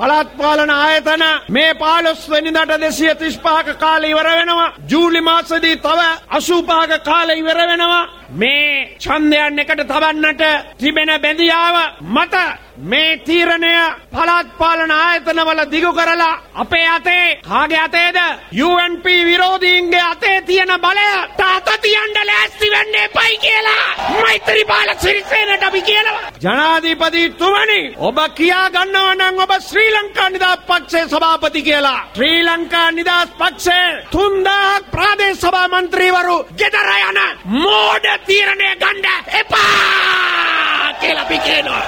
පළාත් පාලන ආයතන මේ පාලොස් වෙනිදට දෙසිය තිස්පාක කාල ඉවර වෙනවා. ජූලි මාසදී තව අසූපාක කාල ඉවර වෙනවා. මේ ඡන්දයන් එකට තබන්නට තිබෙන බැඳියාව මත මේ තීරණය පළාත් පාලන ආයතනවල දිගු කරලා අපේ අතේ කාගේ අතේද UNP විරෝධීන්ගේ අතේ තියෙන බලය තාත තියන්න ලෑස්ති වෙන්න එපයි කියලා මෛත්‍රීපාල සිරිසේනට අපි කියනවා ජනාධිපතිතුමනි ඔබ කියා ගන්නවා නම් ඔබ ශ්‍රී ලංකා නිදහස් පක්ෂයේ සභාපති කියලා. ශ්‍රී ලංකා නිදහස් පක්ෂයේ 3000ක් ප්‍රාදේශ සභා මන්ත්‍රීවරු ගෙදර යන මෝඩ තීරණය ගන්න එපා කියලා අපි කියනවා.